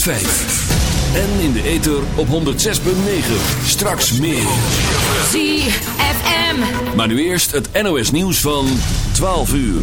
En in de ether op 106.9. Straks meer. ZFM. Maar nu eerst het NOS nieuws van 12 uur.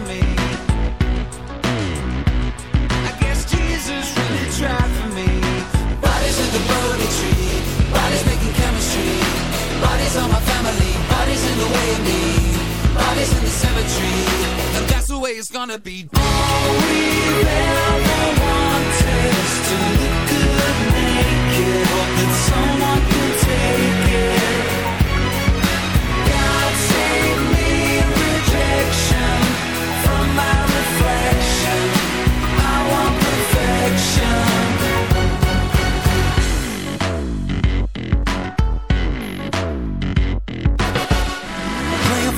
Bodies on my family, bodies in the way of me. Bodies in the cemetery, and that's the way it's gonna be. All we ever wanted is to look good naked. Hope that someone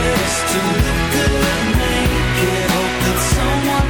is to look good naked, hope that someone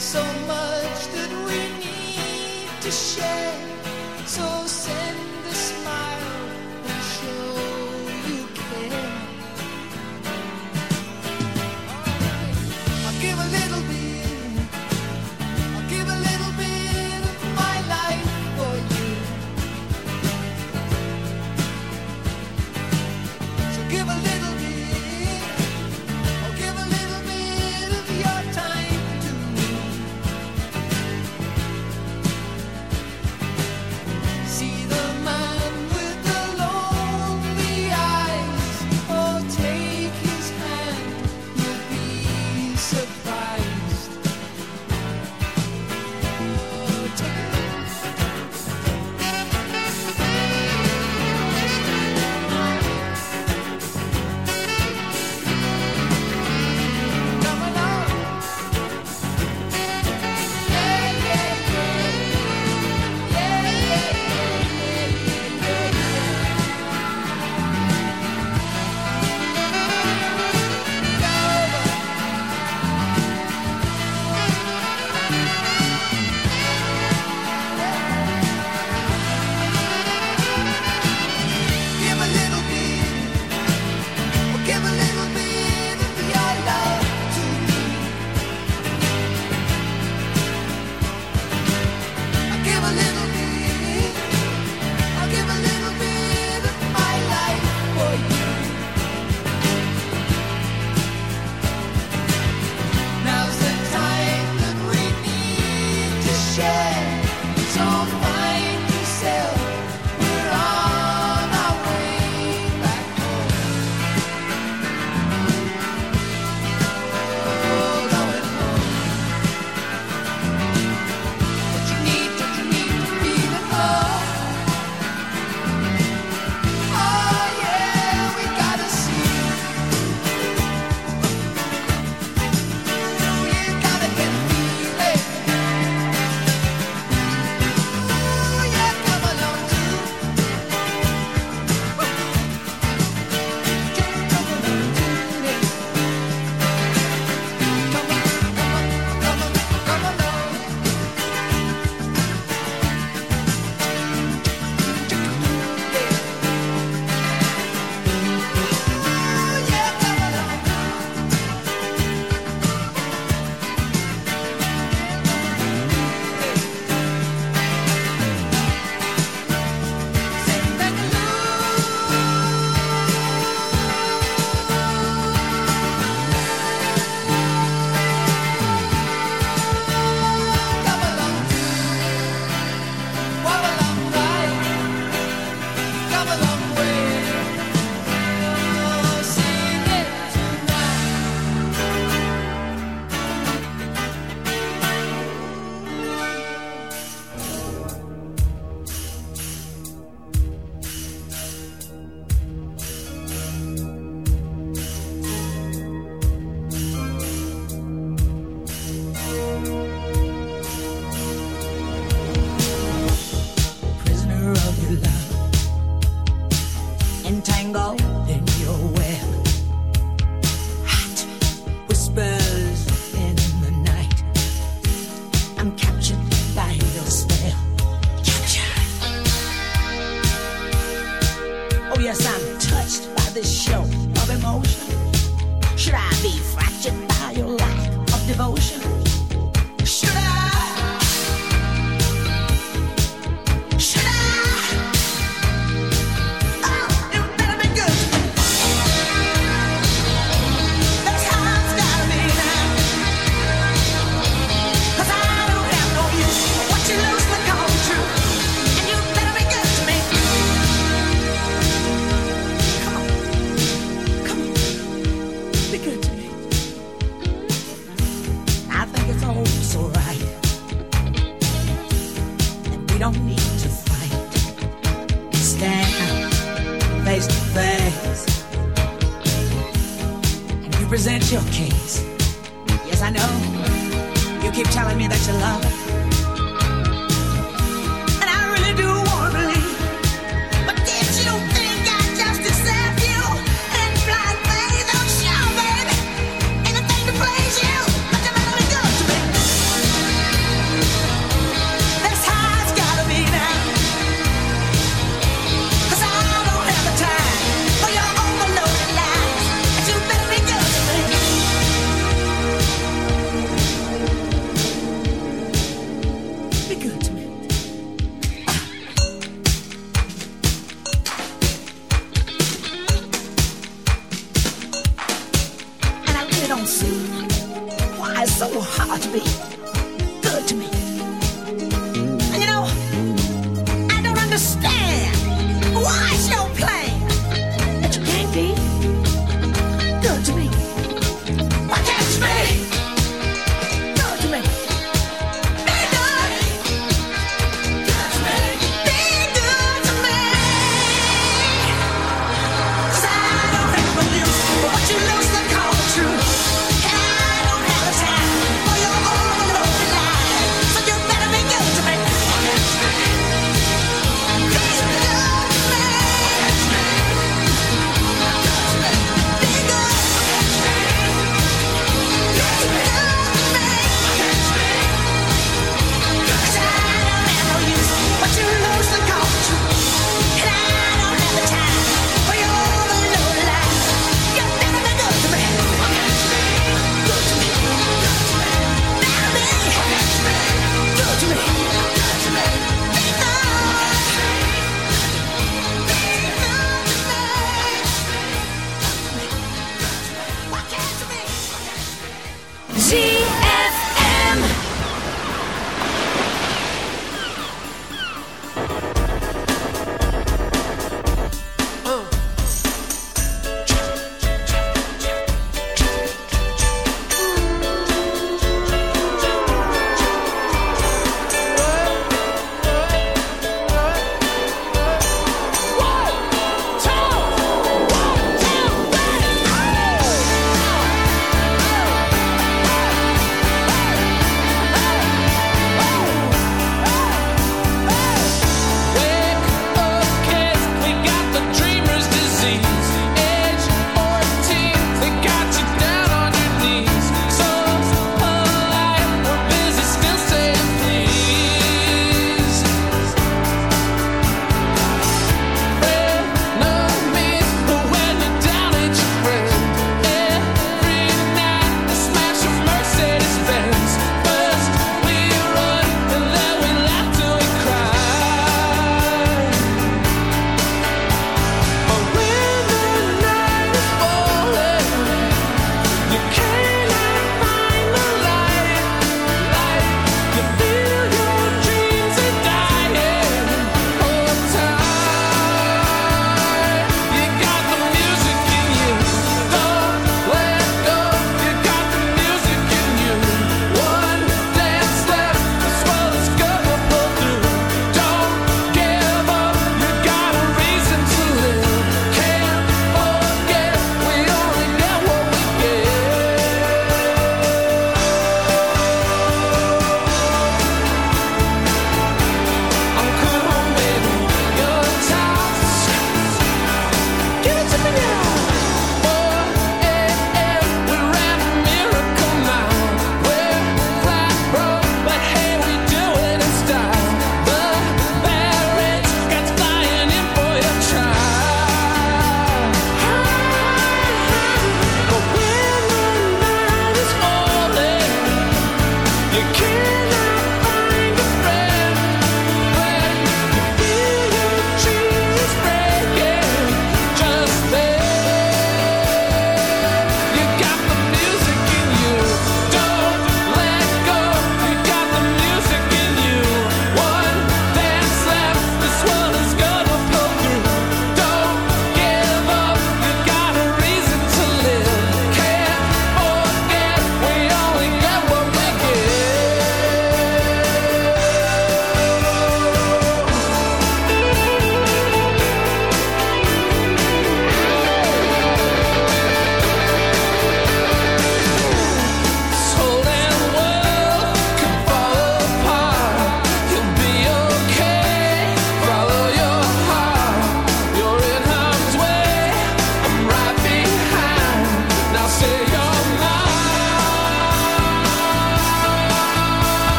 Give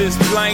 This plane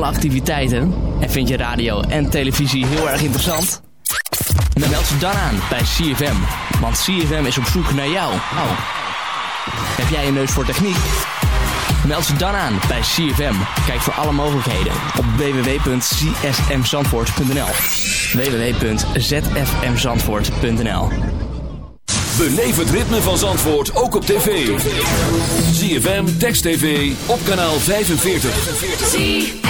Alle activiteiten? En vind je radio en televisie heel erg interessant? Dan meld ze dan aan bij CFM. Want CFM is op zoek naar jou. Oh. Heb jij een neus voor techniek? Meld ze dan aan bij CFM. Kijk voor alle mogelijkheden op www.csmzandvoort.nl www.zfmzandvoort.nl Beleef het ritme van Zandvoort ook op tv. ZFM, Text TV, op kanaal 45.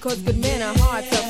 Cause good men are hard to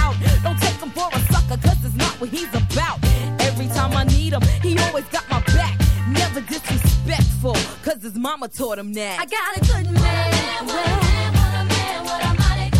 mama taught him that. I got a good man. Uh, a mighty,